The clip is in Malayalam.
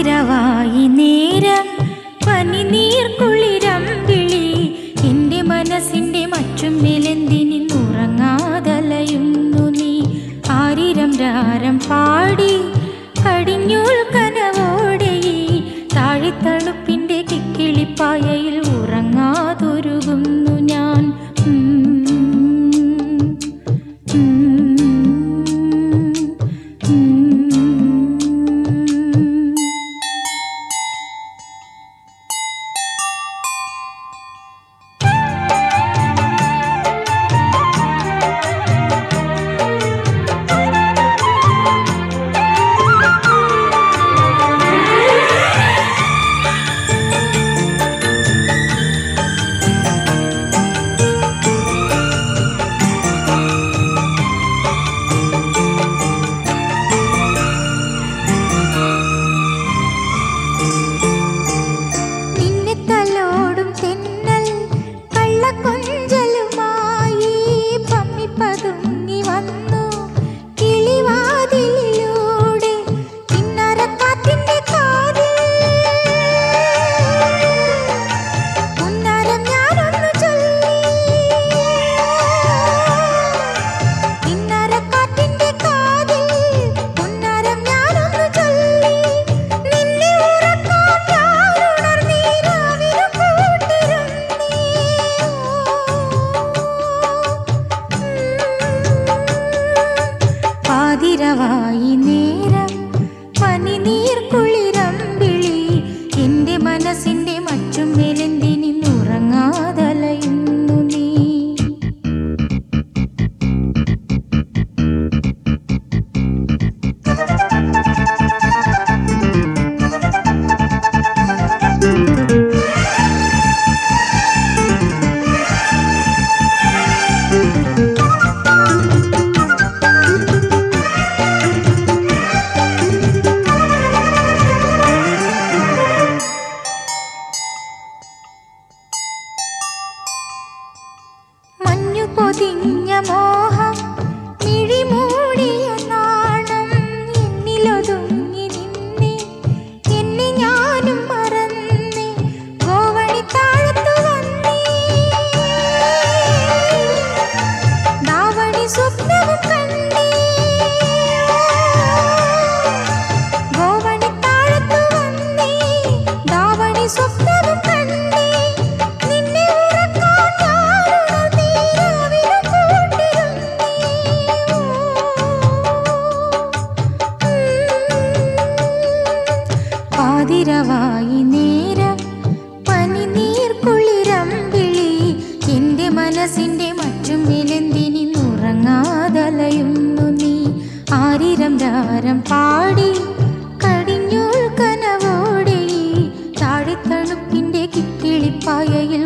പാതിരവായി നേരം പനിനീർക്കുളിരം വിളി. എന്റെ മനസ്സിന്റെ മറ്റും മേലെന്തിനുറങ്ങാതലയുന്നു നീ. ആരിരം രാരം പാടി കടിഞ്ഞൂൽ പാതിരവായി നേരം. പനിനീർ വിളി. എന്റെ മനസ്സിന്റെ മറ്റും മേലെന്തിനുറങ്ങാതലയുന്നു namah പാതിരവായി നേരം പനിനീർ വിളി. എന്റെ മനസ്സിന്റെ മറ്റും മേലെന്തിനുറങ്ങാതലയുന്നു നീ. ആരിരം രാരം പാടി കടിഞ്ഞൂൾ കനവോടെ താഴെത്തണുപ്പിന്റെ കിക്കിളിപ്പായയിൽ